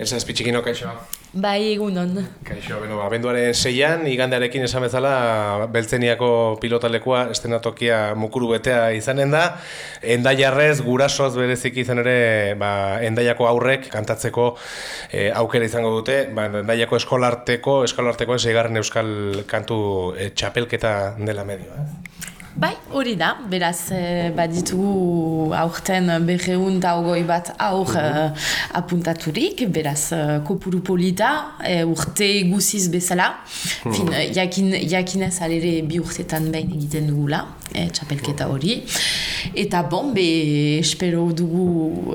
Elsa Espitxikino, kaixo. Bai, egun on. Kaixo, beno, abenduaren seian, igandearekin esan bezala, beltzeniako pilotalekua estenatokia mukuru betea izanen da. Endaiarrez, gurasoz berezik izan ere, ba, endaiako aurrek kantatzeko e, aukera izango dute. Ba, endaiako eskolarteko, eskolarteko esegarren euskal kantu e, txapelketa dela medio. Eh? Bai, hori da, beraz, e, baditugu aurten berreun eta ogoi bat aur uh, apuntaturik, beraz, uh, kopuru polita, urte guziz bezala, hmm. fin, jakin, jakinez alere bi urtetan behin egiten dugula, e, txapelketa hori. Eta bon, be, espero dugu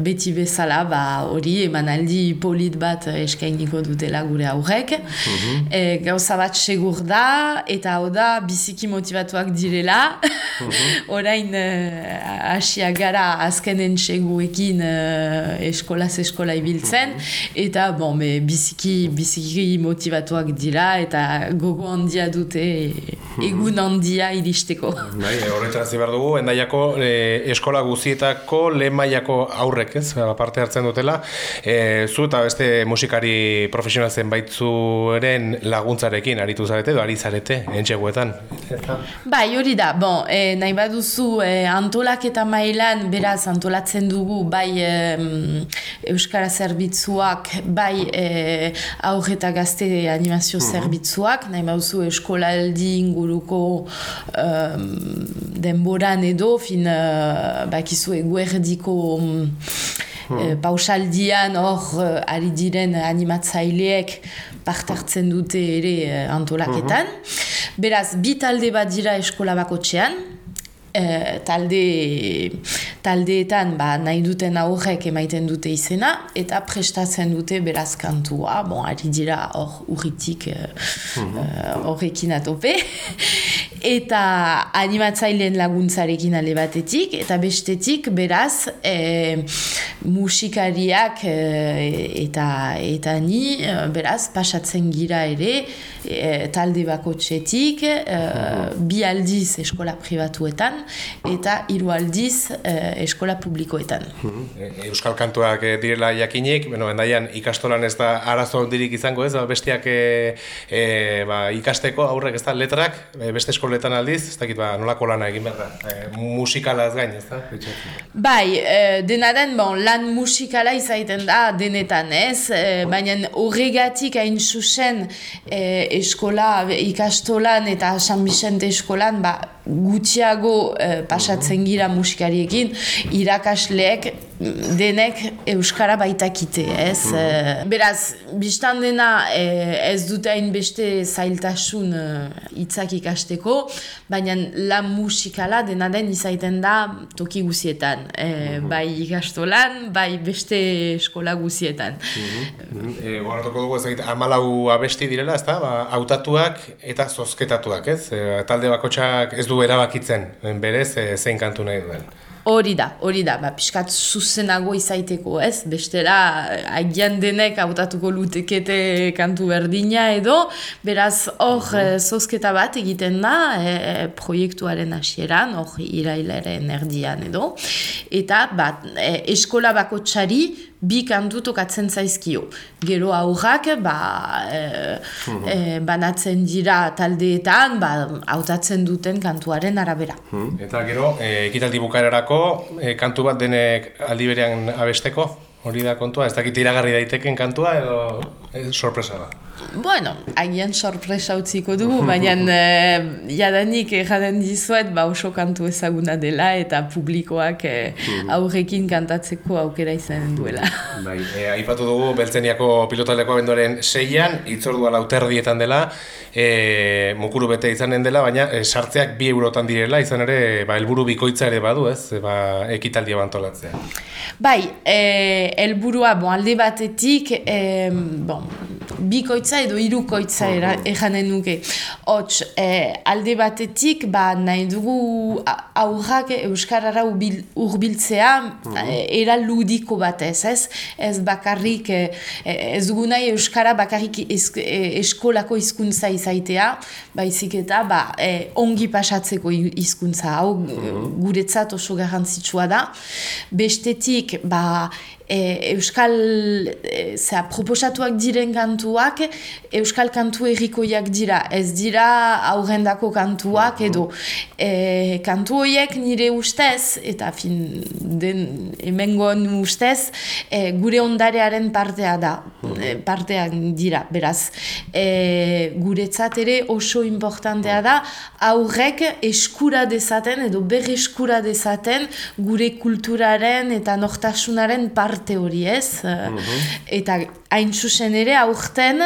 beti bezala, ba, hori, emanaldi polit bat eskainiko dutela gure aurrek. Mm gauza bat segur da, eta hau da, biziki motivatu direla. Mhm. Orain uh, asia gara azkenen txeguekin uh, eskolaz eskola ibiltzen. Mhm. Eta bon, be, biziki, biziki motivatuak dira eta gogo handia dute mhm. egun handia iristeko. Bai, horretara zibar dugu, endaiako eh, eskola guzietako lehen maiako aurrek, ez, parte hartzen dutela. E, zu eta beste musikari profesional zen baitzuren laguntzarekin aritu zarete, edo ari zarete, entxeguetan. Bai, hori da, bon, e, nahi baduzu e, antolak eta mailan beraz antolatzen dugu bai e, Euskara zerbitzuak, bai e, aur eta gazte animazio mhm. zerbitzuak, nahi baduzu eskolaldi inguruko e, denboran edo, fin e, bakizu eguerdiko e, pausaldian hor ari diren animatzaileek partartzen dute ere antolaketan. Mhm. Beraz, bi talde bat dira eskola bakotxean, e, talde, taldeetan ba, nahi duten aurrek emaiten dute izena, eta prestatzen dute beraz kantua, bon, ari dira hor urritik e, mhm. e, horrekin atope, eta animatzaileen laguntzarekin ale batetik, eta bestetik beraz e, musikariak e, eta, eta ni beraz pasatzen gira ere, e, talde bako txetik, e, bi aldiz eskola privatuetan, eta hiru aldiz e, eskola publikoetan. E, Euskal kantuak e, direla jakinik, bueno, endaian ikastolan ez da arazo dirik izango ez, bestiak e, e, ba, ikasteko aurrek ez da letrak, beste eskoletan aldiz, ez dakit ba, nolako lana egin behar da, e, musikalaz gain ez da? Bai, e, dena den, bon, lan musikala izaiten da denetan ez, e, baina horregatik hain susen e, eskola, ikastolan eta San Vicente eskolan ba, gutxiago eh, pasatzen gira musikariekin, irakasleek denek euskara baitakite, ez? Mm. beraz, biztan dena eh, ez dute hain beste zailtasun hitzak ikasteko, baina la musikala dena den izaiten da toki guzietan. Mm Bai ikastolan, bai beste eskola guzietan. Mm -hmm. e, dugu ez amalau abesti direla, ez da? Ba, autatuak eta zozketatuak, ez? talde bakotxak ez du erabakitzen, berez, zein kantu nahi duen. Hori da, hori da, ba, piskat zuzenago izaiteko, ez? Bestela, agian denek hautatuko lutekete kantu berdina edo, beraz, hor, mm zozketa bat egiten da, e, proiektuaren hasieran, hor, irailaren erdian edo, eta, bat, e, eskola bako txari, bi kantu tokatzen zaizkio. Gero aurrak, ba, e, e, banatzen dira taldeetan, ba, hautatzen duten kantuaren arabera. Eta gero, e, ekitaldi bukarerako, e, kantu bat denek aldi berean abesteko, hori da kontua, ez dakit iragarri daiteken kantua edo e, sorpresa da. Bueno, agian sorpresa utziko dugu, baina e, jadanik jaden dizuet ba oso kantu ezaguna dela eta publikoak e, aurrekin kantatzeko aukera izan duela. Bai, e, aipatu dugu Beltzeniako pilotaleko abenduaren seian, itzordua lauterdietan dela, e, mukuru bete izanen dela, baina e, sartzeak bi eurotan direla, izan ere, ba, elburu bikoitza ere badu, ez, e, ba, ekitaldia bantolatzea. Bai, e, elburua, bon, alde batetik, e, bon, bikoitza edo irukoitza eranen nuke. Hots, eh, alde batetik, ba, nahi dugu aurrak Euskarara urbiltzea eh, era ludiko batez, ez? Ez bakarrik, eh, ez dugu nahi Euskara bakarrik eskolako hizkuntza izaitea, baizik eta ba, ongi pasatzeko hizkuntza hau guretzat oso garrantzitsua da. Bestetik, ba, euskal e, zera, proposatuak diren kantuak euskal kantu errikoiak dira. Ez dira aurrendako kantuak edo. E, kantu horiek nire ustez eta fin den emengon ustez e, gure ondarearen partea da. E, parteak dira beraz. E, guretzat ere oso importantea da aurrek eskura dezaten edo berre eskura dezaten gure kulturaren eta nortasunaren parte hori ez. Mhm. Eta hain zuzen ere aurten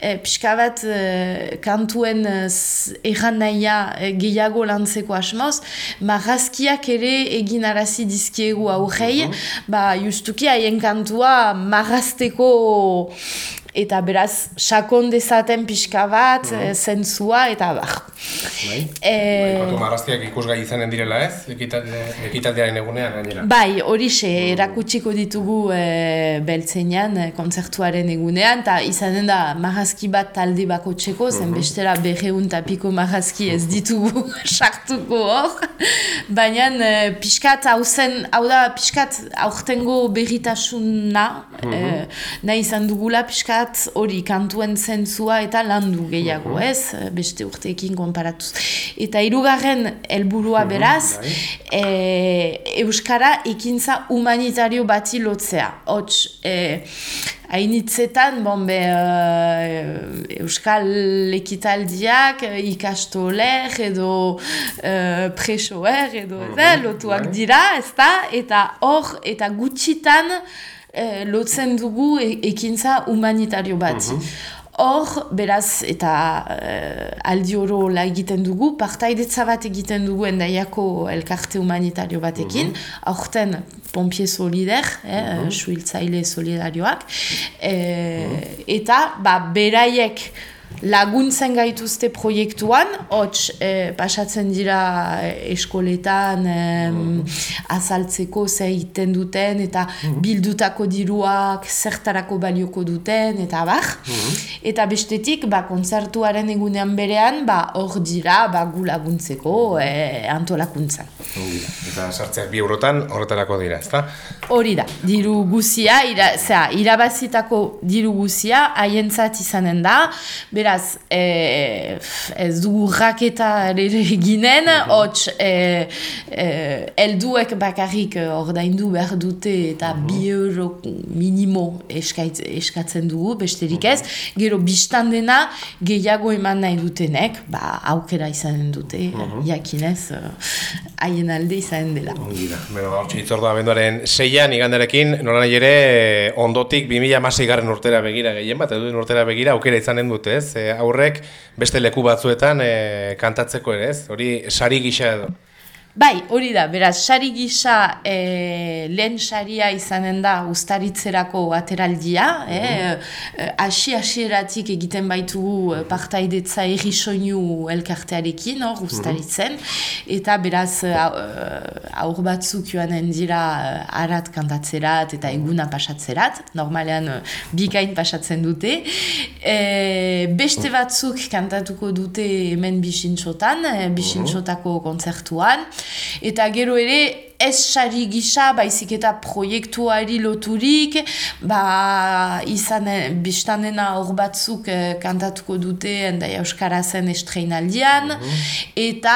e, pixka bat e, kantuen erran nahia e, gehiago lantzeko asmoz, marrazkiak ere egin arazi dizkiegu aurrei, mm ba justuki haien kantua marrazteko eta beraz sakon dezaten pixka bat, mm -hmm. zentzua eta bar. Bai, e... ikusgai izanen direla ez, ekitaldearen egunean gainera. Bai, hori xe, mm. erakutsiko ditugu e, beltzenean, e, kontzertuaren egunean, eta izanen da marrazki bat talde bako txeko, zen mm -hmm. bestera berreun tapiko marrazki ez ditugu sartuko hor. Baina e, pixkat hau zen, hau da pixkat aurtengo berritasuna, mm -hmm. e, nahi izan dugula pixkat hori kantuen zentzua eta landu gehiago mhm. ez, beste urteekin konparatuz. Eta hirugarren helburua mhm, beraz, e, Euskara ekintza humanitario bati lotzea. Hots, e, hainitzetan, bon, be, uh, Euskal ekitaldiak ikastoler edo uh, presoer edo mm -hmm. lotuak bai. dira, ezta? Eta hor, eta gutxitan, e, lotzen dugu e, ekintza humanitario bat. Mhm. Hor, beraz, eta e, aldi oro la egiten dugu, partaidetza bat egiten dugu endaiako elkarte humanitario batekin, mm -hmm. aurten pompie solider, eh, mm suhiltzaile solidarioak, e, eta ba, beraiek laguntzen gaituzte proiektuan, hots eh, pasatzen dira eh, eskoletan eh, azaltzeko zer egiten duten eta mhm. bildutako diruak zertarako balioko duten eta bar. Mhm. Eta bestetik, ba, kontzertuaren egunean berean, ba, hor dira ba, gu laguntzeko eh, antolakuntzan. Eta sartzeak bi eurotan horretarako dira, ezta? Hori da, diru guzia, ira, zera, irabazitako diru guzia, haientzat izanen da, beraz, e, ez du raketa ere ginen, mhm. hots, e, e, elduek bakarrik ordaindu behar dute eta mm bi euro minimo eskaitz, eskatzen dugu, besterik ez, mhm. gero biztan dena gehiago eman nahi dutenek, ba, aukera izanen dute, mm jakinez, haien alde izanen dela. Ongira, bero, hau txitzordua benduaren seian igandarekin, nola nahi ere, ondotik 2000 masik garren urtera begira gehien bat, edo urtera begira aukera izanen dute, ez? E, aurrek beste leku batzuetan e, kantatzeko ere, ez? Hori sari gisa edo. Bai, hori da, beraz, sari gisa e, lehen saria izanen da ustaritzerako ateraldia, eh? Mhm. hasi-hasieratik egiten baitugu partaidetza erri soinu elkartearekin, hor, ustaritzen, eta beraz, aur batzuk joanen dira arat kantatzerat eta eguna pasatzerat, normalean bikain pasatzen dute, e, beste batzuk kantatuko dute hemen bisintxotan, bisintxotako kontzertuan, Eta gero ere, ez sari gisa, baizik eta proiektuari loturik, ba, izan, biztanena hor batzuk eh, kantatuko dute, enda Euskarazen estreinaldian, mm eta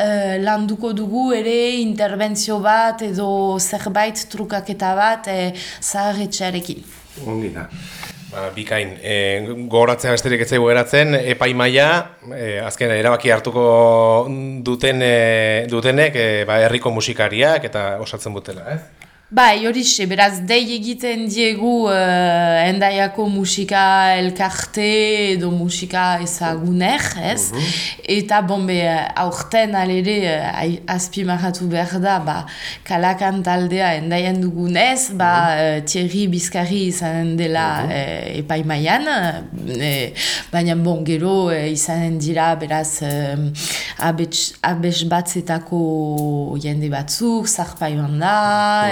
eh, landuko dugu ere interbentzio bat edo zerbait trukaketa bat eh, zaharretxearekin. Ongi da. Ba, bikain, e, gogoratzea besterik ez zaigu eratzen, epaimaia, e, azken erabaki hartuko duten, e, dutenek, e, ba, herriko musikariak eta osatzen butela, ez? Bai, hori beraz, dei egiten diegu uh, endaiako musika elkarte edo musika ezaguner, ez? Mhm. Eta, bombe, aurten alere, uh, azpi marratu behar da, ba, kalakan taldea endaian dugunez, ba, uh, Thierry Bizkarri izan dela uh, epaimaian, baina, bon, gero uh, izanen dira, beraz, uh, abets, abets batzetako jende batzuk, zarpa joan da,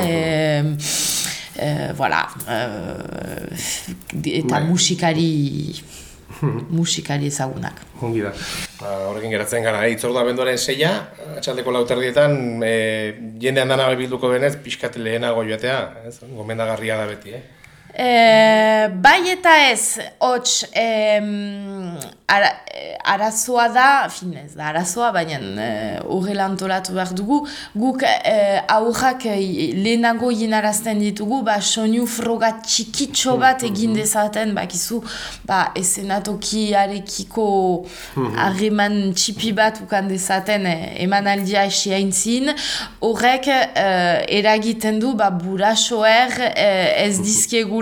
mhm. Euh, euh, voilà, euh, eta musikari musikari ezagunak. Ongi da. Ba, horrekin geratzen gara, eh? itzordua benduaren seia, atxaldeko lauterdietan, e, jendean dana bilduko benez, pixkat lehenago joatea, ez? gomendagarria da beti, eh? E, bai eta ez, hots, ara, arazoa da, fin ez da arazoa, baina horrela e, antolatu behar dugu, guk e, aurrak e, lehenago jinarazten ditugu, ba, soinu froga txikitxo bat mm-hmm. egin dezaten, bakizu, ba, esenatoki arekiko mm-hmm. harreman txipi bat ukan dezaten e, eman aldia esiain zin, horrek e, eragiten du, ba, burasoer e, ez mm-hmm.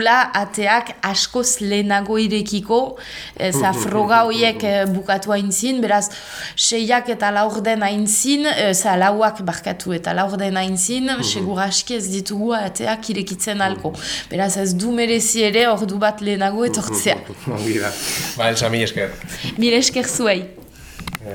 Dizkegu ateak askoz lehenago irekiko, eza froga horiek eh, bukatu hain zin, beraz, seiak eta laur den hain zin, eza lauak barkatu eta laur den hain zin, segur aski ez ditugu ateak irekitzen alko. Beraz, ez du merezi ere ordu bat lehenago etortzea. Ba, Elsa, mil esker. Mil esker zuei.